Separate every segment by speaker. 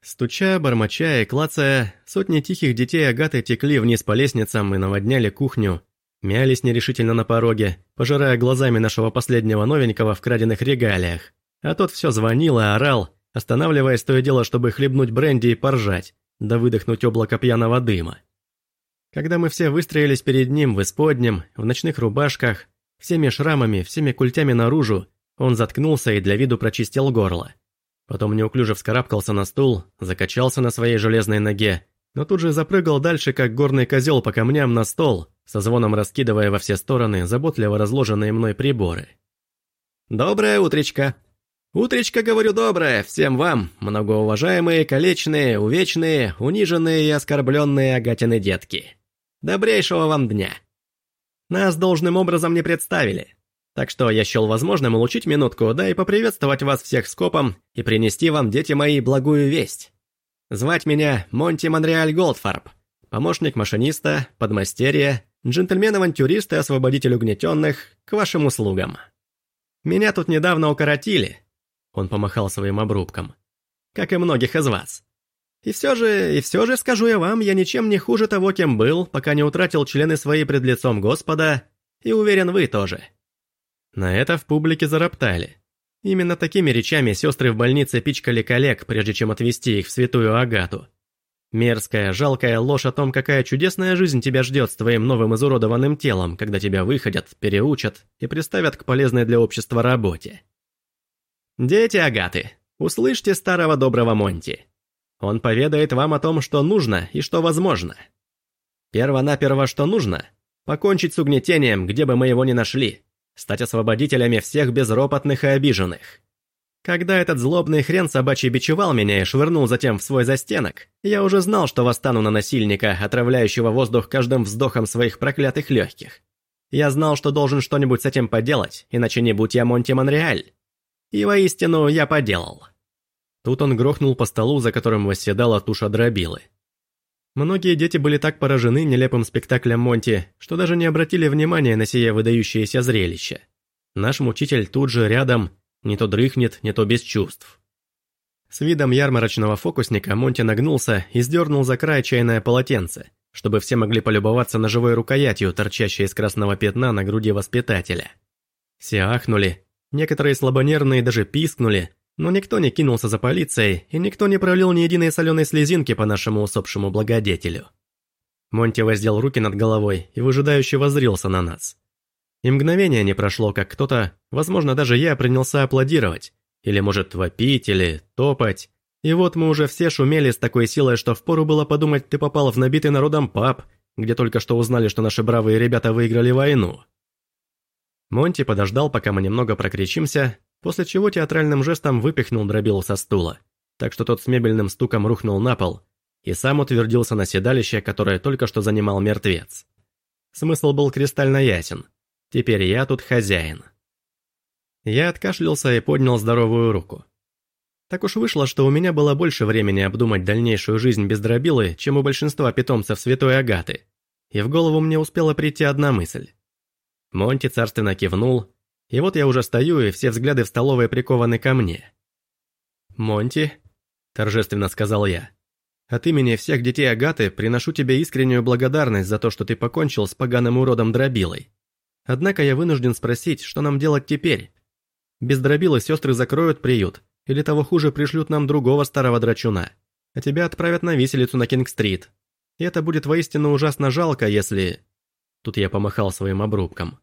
Speaker 1: стуча, бормоча и клацая, сотни тихих детей Агаты текли вниз по лестницам и наводняли кухню, мялись нерешительно на пороге, пожирая глазами нашего последнего новенького в краденных регалиях. А тот все звонил и орал, останавливаясь то и дело, чтобы хлебнуть бренди и поржать, да выдохнуть облако пьяного дыма. Когда мы все выстроились перед ним в исподнем, в ночных рубашках, всеми шрамами, всеми культями наружу, он заткнулся и для виду прочистил горло. Потом неуклюже вскарабкался на стул, закачался на своей железной ноге, но тут же запрыгал дальше, как горный козел по камням на стол, со звоном раскидывая во все стороны заботливо разложенные мной приборы. «Доброе утречко!» «Утречко, говорю, доброе всем вам, многоуважаемые, калечные, увечные, униженные и оскорбленные Агатины детки. Добрейшего вам дня!» Нас должным образом не представили, так что я счел возможным улучшить минутку, да и поприветствовать вас всех скопом и принести вам, дети мои, благую весть. Звать меня Монти Монреаль Голдфарб, помощник машиниста, подмастерье, джентльмен-авантюрист и освободитель угнетенных, к вашим услугам. Меня тут недавно укоротили, он помахал своим обрубком. Как и многих из вас. И все же, и все же, скажу я вам, я ничем не хуже того, кем был, пока не утратил члены свои пред лицом Господа, и уверен, вы тоже. На это в публике зароптали. Именно такими речами сестры в больнице пичкали коллег, прежде чем отвезти их в святую Агату. Мерзкая, жалкая ложь о том, какая чудесная жизнь тебя ждет с твоим новым изуродованным телом, когда тебя выходят, переучат и приставят к полезной для общества работе. «Дети Агаты, услышьте старого доброго Монти. Он поведает вам о том, что нужно и что возможно. Первонаперво, что нужно – покончить с угнетением, где бы мы его ни нашли, стать освободителями всех безропотных и обиженных. Когда этот злобный хрен собачий бичевал меня и швырнул затем в свой застенок, я уже знал, что восстану на насильника, отравляющего воздух каждым вздохом своих проклятых легких. Я знал, что должен что-нибудь с этим поделать, иначе не будь я Монти Монреаль. И воистину я поделал. Тут он грохнул по столу, за которым восседала туша дробилы. Многие дети были так поражены нелепым спектаклем Монти, что даже не обратили внимания на сие выдающееся зрелище. Наш мучитель тут же рядом, не то дрыхнет, не то без чувств. С видом ярмарочного фокусника Монти нагнулся и сдернул за край чайное полотенце, чтобы все могли полюбоваться ножевой рукоятью, торчащей из красного пятна на груди воспитателя. Все ахнули, Некоторые слабонервные даже пискнули, но никто не кинулся за полицией, и никто не пролил ни единой соленой слезинки по нашему усопшему благодетелю. Монти воздел руки над головой и выжидающе воззрился на нас. И мгновение не прошло, как кто-то, возможно, даже я, принялся аплодировать, или, может, вопить, или топать. И вот мы уже все шумели с такой силой, что впору было подумать, ты попал в набитый народом паб, где только что узнали, что наши бравые ребята выиграли войну. Монти подождал, пока мы немного прокричимся, после чего театральным жестом выпихнул дробил со стула, так что тот с мебельным стуком рухнул на пол и сам утвердился на седалище, которое только что занимал мертвец. Смысл был кристально ясен. Теперь я тут хозяин. Я откашлялся и поднял здоровую руку. Так уж вышло, что у меня было больше времени обдумать дальнейшую жизнь без дробилы, чем у большинства питомцев Святой Агаты. И в голову мне успела прийти одна мысль. Монти царственно кивнул, и вот я уже стою, и все взгляды в столовой прикованы ко мне. «Монти», – торжественно сказал я, – «от имени всех детей Агаты приношу тебе искреннюю благодарность за то, что ты покончил с поганым уродом Дробилой. Однако я вынужден спросить, что нам делать теперь? Без Дробилы сестры закроют приют, или того хуже пришлют нам другого старого драчуна, а тебя отправят на виселицу на Кинг-стрит. И это будет воистину ужасно жалко, если...» Тут я помахал своим обрубком.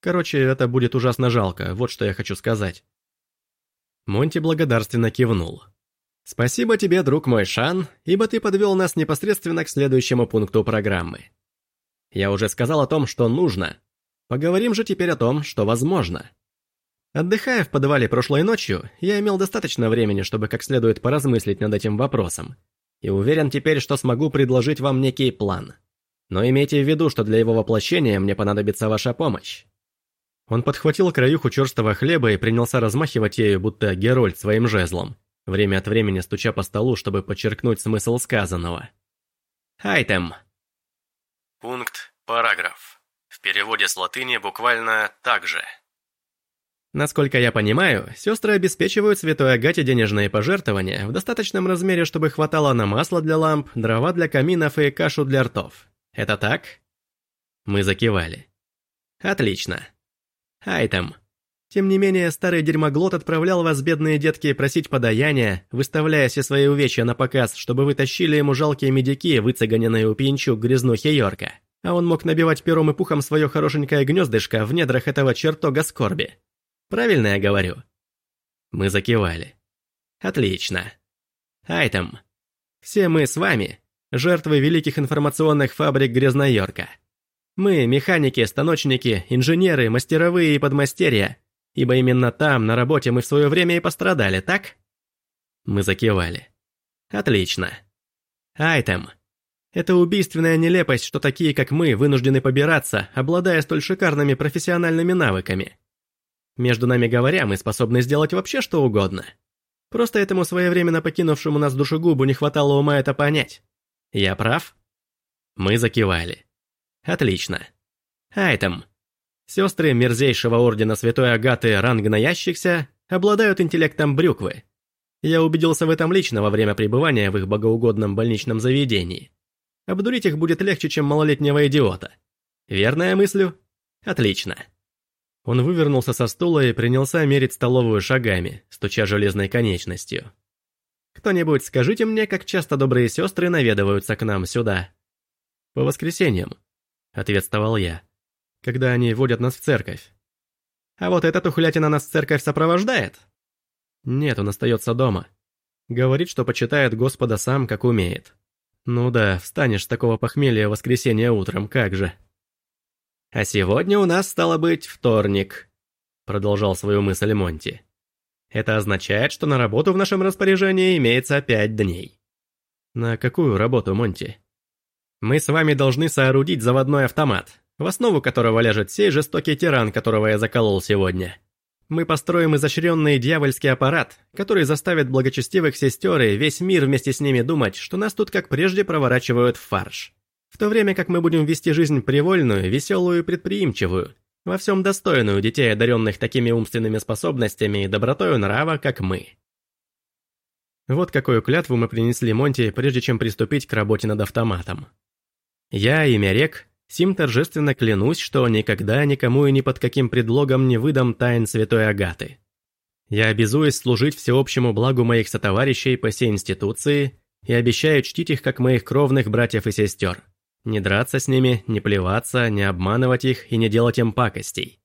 Speaker 1: Короче, это будет ужасно жалко, вот что я хочу сказать. Монти благодарственно кивнул. «Спасибо тебе, друг мой Шан, ибо ты подвел нас непосредственно к следующему пункту программы. Я уже сказал о том, что нужно. Поговорим же теперь о том, что возможно. Отдыхая в подвале прошлой ночью, я имел достаточно времени, чтобы как следует поразмыслить над этим вопросом. И уверен теперь, что смогу предложить вам некий план. Но имейте в виду, что для его воплощения мне понадобится ваша помощь». Он подхватил краюху черстого хлеба и принялся размахивать ею, будто Герольд своим жезлом, время от времени стуча по столу, чтобы подчеркнуть смысл сказанного. «Айтем».
Speaker 2: Пункт, параграф. В переводе с латыни буквально «так же».
Speaker 1: Насколько я понимаю, сестры обеспечивают святой Агате денежные пожертвования в достаточном размере, чтобы хватало на масло для ламп, дрова для каминов и кашу для ртов. Это так? Мы закивали. Отлично. Айтем. Тем не менее, старый дерьмоглот отправлял вас, бедные детки, просить подаяния, выставляя все свои увечья на показ, чтобы вы тащили ему жалкие медики, выцеганенные у пьянчук грязнухи Йорка. А он мог набивать пером и пухом свое хорошенькое гнездышко в недрах этого чертога скорби. Правильно я говорю?» Мы закивали. «Отлично. Айтем. Все мы с вами – жертвы великих информационных фабрик Грязнойорка. Мы – механики, станочники, инженеры, мастеровые и подмастерья, ибо именно там, на работе, мы в свое время и пострадали, так?» Мы закивали. «Отлично. Айтем. Это убийственная нелепость, что такие, как мы, вынуждены побираться, обладая столь шикарными профессиональными навыками. Между нами говоря, мы способны сделать вообще что угодно. Просто этому своевременно покинувшему нас душегубу не хватало ума это понять. Я прав? Мы закивали. Отлично. Айтем. Сестры мерзейшего ордена Святой Агаты ранг наящихся обладают интеллектом брюквы. Я убедился в этом лично во время пребывания в их богоугодном больничном заведении. Обдурить их будет легче, чем малолетнего идиота. Верно я мыслю? Отлично. Он вывернулся со стула и принялся мерить столовую шагами, стуча железной конечностью. «Кто-нибудь скажите мне, как часто добрые сестры наведываются к нам сюда?» «По воскресеньям», — ответствовал я, — «когда они водят нас в церковь». «А вот эта тухлятина нас в церковь сопровождает?» «Нет, он остается дома. Говорит, что почитает Господа сам, как умеет». «Ну да, встанешь с такого похмелья в воскресенье утром, как же». «А сегодня у нас стало быть вторник», — продолжал свою мысль Монти. «Это означает, что на работу в нашем распоряжении имеется пять дней». «На какую работу, Монти?» «Мы с вами должны соорудить заводной автомат, в основу которого ляжет сей жестокий тиран, которого я заколол сегодня. Мы построим изощренный дьявольский аппарат, который заставит благочестивых сестер и весь мир вместе с ними думать, что нас тут как прежде проворачивают в фарш. В то время как мы будем вести жизнь привольную, веселую и предприимчивую, во всем достойную детей, одаренных такими умственными способностями и добротою нрава, как мы. Вот какую клятву мы принесли Монти, прежде чем приступить к работе над автоматом. Я, имя Рек, сим торжественно клянусь, что никогда никому и ни под каким предлогом не выдам тайн святой Агаты. Я обязуюсь служить всеобщему благу моих сотоварищей по сей институции и обещаю чтить их как моих кровных братьев и сестер. Не драться с ними, не плеваться, не обманывать их и не делать им пакостей.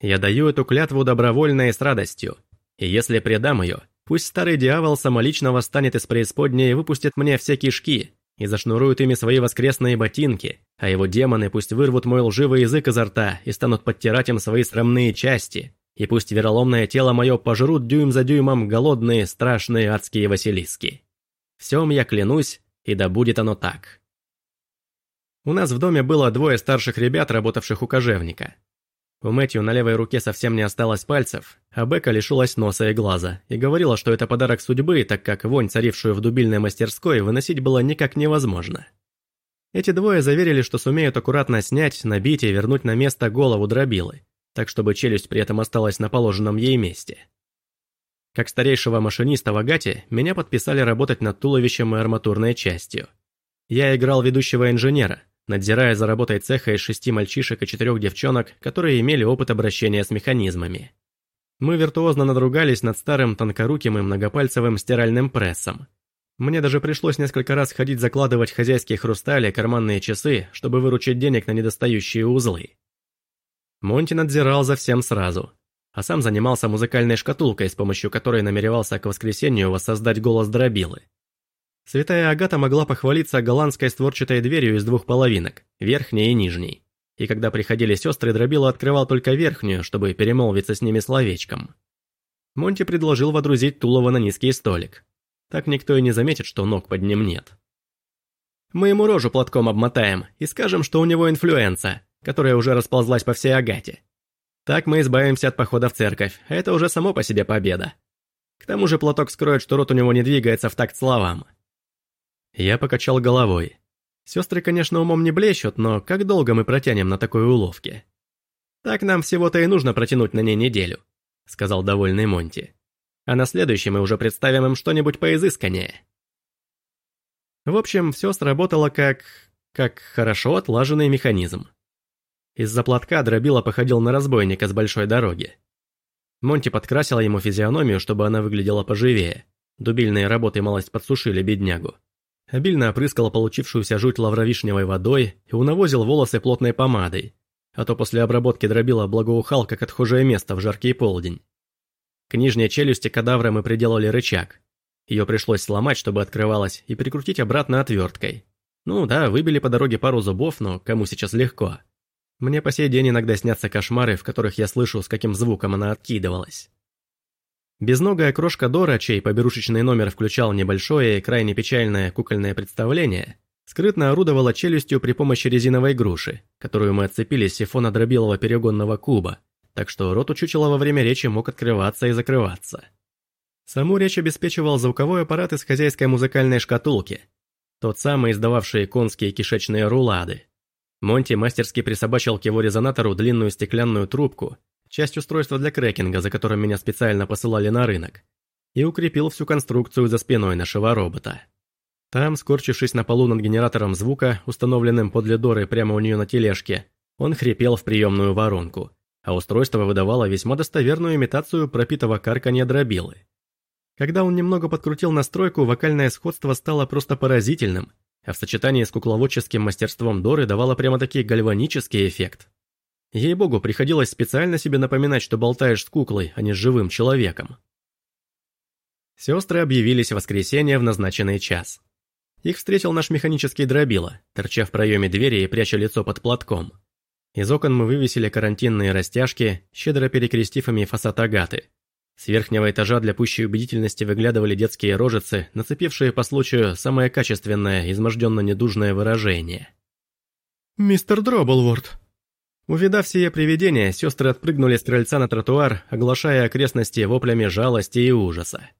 Speaker 1: Я даю эту клятву добровольно и с радостью. И если предам ее, пусть старый дьявол самолично восстанет из преисподней и выпустит мне все кишки, и зашнурует ими свои воскресные ботинки, а его демоны пусть вырвут мой лживый язык изо рта и станут подтирать им свои срамные части, и пусть вероломное тело мое пожрут дюйм за дюймом голодные, страшные адские василиски. Всем я клянусь, и да будет оно так. У нас в доме было двое старших ребят, работавших у кожевника. У Мэтью на левой руке совсем не осталось пальцев, а Бека лишилась носа и глаза, и говорила, что это подарок судьбы, так как вонь, царившую в дубильной мастерской, выносить было никак невозможно. Эти двое заверили, что сумеют аккуратно снять, набить и вернуть на место голову дробилы, так чтобы челюсть при этом осталась на положенном ей месте. Как старейшего машиниста в Агате, меня подписали работать над туловищем и арматурной частью. Я играл ведущего инженера, надзирая за работой цеха из шести мальчишек и четырех девчонок, которые имели опыт обращения с механизмами. Мы виртуозно надругались над старым тонкоруким и многопальцевым стиральным прессом. Мне даже пришлось несколько раз ходить закладывать хозяйские хрустали, карманные часы, чтобы выручить денег на недостающие узлы. Монти надзирал за всем сразу, а сам занимался музыкальной шкатулкой, с помощью которой намеревался к воскресенью воссоздать голос дробилы. Святая Агата могла похвалиться голландской створчатой дверью из двух половинок, верхней и нижней. И когда приходили сестры, Дробила открывал только верхнюю, чтобы перемолвиться с ними словечком. Монти предложил водрузить Тулова на низкий столик. Так никто и не заметит, что ног под ним нет. Мы ему рожу платком обмотаем и скажем, что у него инфлюенса, которая уже расползлась по всей Агате. Так мы избавимся от похода в церковь, а это уже само по себе победа. К тому же платок скроет, что рот у него не двигается в такт словам. Я покачал головой. Сестры, конечно, умом не блещут, но как долго мы протянем на такой уловке? Так нам всего-то и нужно протянуть на ней неделю. сказал довольный Монти. «А на следующий мы уже представим им что-нибудь поизысканнее». В общем, все сработало как... как хорошо отлаженный механизм. Из-за платка дробила походил на разбойника с большой дороги. Монти подкрасила ему физиономию, чтобы она выглядела поживее. Дубильные работы малость подсушили беднягу. Обильно опрыскал получившуюся жуть лавровишневой водой и унавозил волосы плотной помадой, а то после обработки дробила благоухал, как отхожее место в жаркий полдень. К нижней челюсти кадавра мы приделали рычаг. Ее пришлось сломать, чтобы открывалась, и прикрутить обратно отверткой. Ну да, выбили по дороге пару зубов, но кому сейчас легко. Мне по сей день иногда снятся кошмары, в которых я слышу, с каким звуком она откидывалась. Безногая крошка Дора, чей поберушечный номер включал небольшое и крайне печальное кукольное представление, скрытно орудовала челюстью при помощи резиновой груши, которую мы отцепили с сифона дробилого перегонного куба, так что рот у чучела во время речи мог открываться и закрываться. Саму речь обеспечивал звуковой аппарат из хозяйской музыкальной шкатулки, тот самый, издававший конские кишечные рулады. Монти мастерски присобачил к его резонатору длинную стеклянную трубку, часть устройства для крекинга, за которым меня специально посылали на рынок, и укрепил всю конструкцию за спиной нашего робота. Там, скорчившись на полу над генератором звука, установленным подле Доры прямо у нее на тележке, он хрипел в приемную воронку, а устройство выдавало весьма достоверную имитацию пропитого карканья дробилы. Когда он немного подкрутил настройку, вокальное сходство стало просто поразительным, а в сочетании с кукловодческим мастерством Доры давало прямо-таки гальванический эффект. Ей-богу, приходилось специально себе напоминать, что болтаешь с куклой, а не с живым человеком. Сестры объявились в воскресенье в назначенный час. Их встретил наш механический дробила, торча в проеме двери и пряча лицо под платком. Из окон мы вывесили карантинные растяжки, щедро перекрестив ими фасад агаты. С верхнего этажа для пущей убедительности выглядывали детские рожицы, нацепившие по случаю самое качественное, изможденно-недужное выражение.
Speaker 2: «Мистер Дроблворд»,
Speaker 1: Увидав сие привидение, сестры отпрыгнули с крыльца на тротуар, оглашая окрестности воплями жалости и ужаса.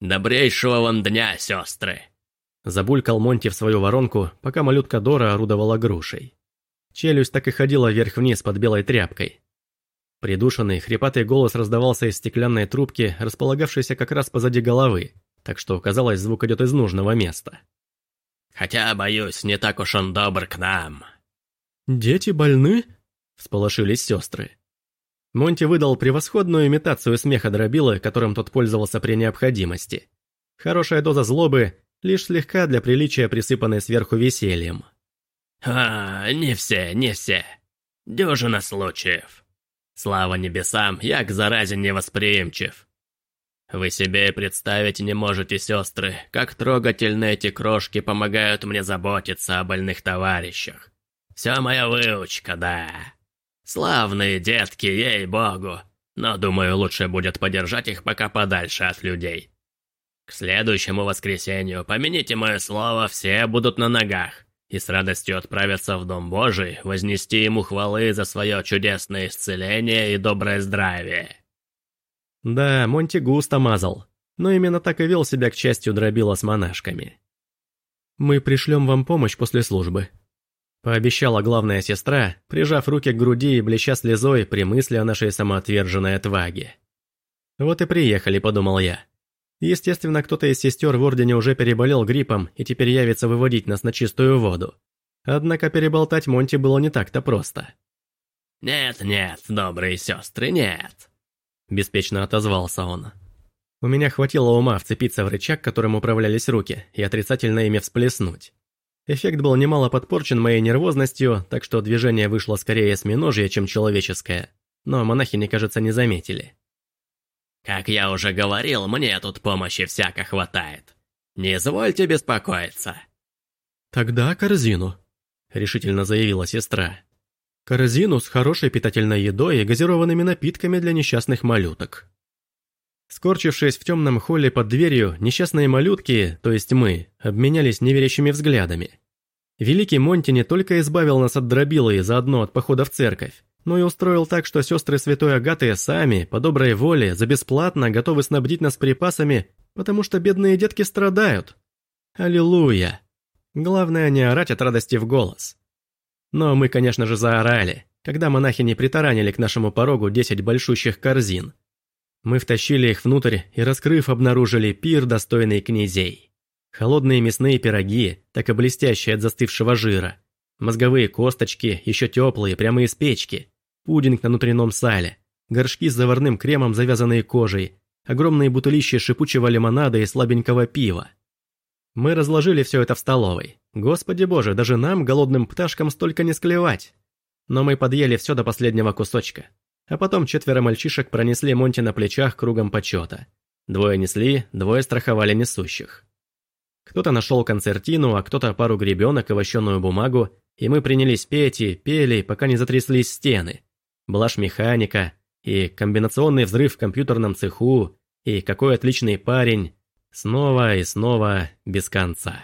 Speaker 3: «Добрейшего вам дня, сестры!»
Speaker 1: Забулькал Монти в свою воронку, пока малютка Дора орудовала грушей. Челюсть так и ходила вверх-вниз под белой тряпкой. Придушенный, хрипатый голос раздавался из стеклянной трубки, располагавшейся как раз позади головы, так что, казалось, звук идет из нужного места.
Speaker 3: «Хотя, боюсь, не так уж он добр к нам».
Speaker 2: «Дети больны?»
Speaker 1: Всполошились сестры. Монти выдал превосходную имитацию смеха дробилы, которым тот пользовался при необходимости. Хорошая доза злобы, лишь слегка для приличия присыпанной сверху весельем.
Speaker 3: «А, не все, не все. Дюжина случаев. Слава небесам, я к заразе невосприимчив. Вы себе представить не можете, сестры, как трогательно эти крошки помогают мне заботиться о больных товарищах. Вся моя выучка, да. Славные детки, ей-богу. Но, думаю, лучше будет подержать их пока подальше от людей. К следующему воскресенью, помяните мое слово, все будут на ногах и с радостью отправятся в Дом Божий, вознести ему хвалы за свое чудесное исцеление и доброе здравие.
Speaker 1: Да, Монти густо мазал, но именно так и вел себя к частью дробила с монашками. «Мы пришлем вам помощь после службы», Пообещала главная сестра, прижав руки к груди и блеща слезой при мысли о нашей самоотверженной отваге. «Вот и приехали», — подумал я. Естественно, кто-то из сестер в Ордене уже переболел гриппом и теперь явится выводить нас на чистую воду. Однако переболтать Монти было не так-то просто.
Speaker 3: «Нет-нет, добрые сестры, нет», — беспечно отозвался он.
Speaker 1: У меня хватило ума вцепиться в рычаг, которым управлялись руки, и отрицательно ими всплеснуть. Эффект был немало подпорчен моей нервозностью, так что движение вышло скорее осьминожье, чем человеческое. Но монахини, кажется, не заметили.
Speaker 3: «Как я уже говорил, мне тут помощи всяко хватает. Не извольте беспокоиться».
Speaker 2: «Тогда корзину», — решительно заявила сестра. «Корзину с хорошей питательной едой и газированными напитками для несчастных малюток».
Speaker 1: Скорчившись в темном холле под дверью, несчастные малютки, то есть мы, обменялись неверящими взглядами. Великий Монти не только избавил нас от дробилы и заодно от похода в церковь, но и устроил так, что сестры Святой Агаты сами, по доброй воле, за бесплатно готовы снабдить нас припасами, потому что бедные детки страдают. Аллилуйя! Главное не орать от радости в голос. Но мы, конечно же, заорали, когда монахи не притаранили к нашему порогу десять большущих корзин – Мы втащили их внутрь и, раскрыв, обнаружили пир, достойный князей. Холодные мясные пироги, так и блестящие от застывшего жира. Мозговые косточки, еще теплые, прямо из печки. Пудинг на внутреннем сале. Горшки с заварным кремом, завязанные кожей. Огромные бутылища шипучего лимонада и слабенького пива. Мы разложили все это в столовой. Господи боже, даже нам, голодным пташкам, столько не склевать. Но мы подъели все до последнего кусочка. А потом четверо мальчишек пронесли Монти на плечах кругом почета. Двое несли, двое страховали несущих. Кто-то нашел концертину, а кто-то пару гребенок и вощеную бумагу, и мы принялись петь и пели, пока не затряслись стены. Блажь механика, и комбинационный взрыв в компьютерном цеху, и какой отличный парень, снова и снова без конца.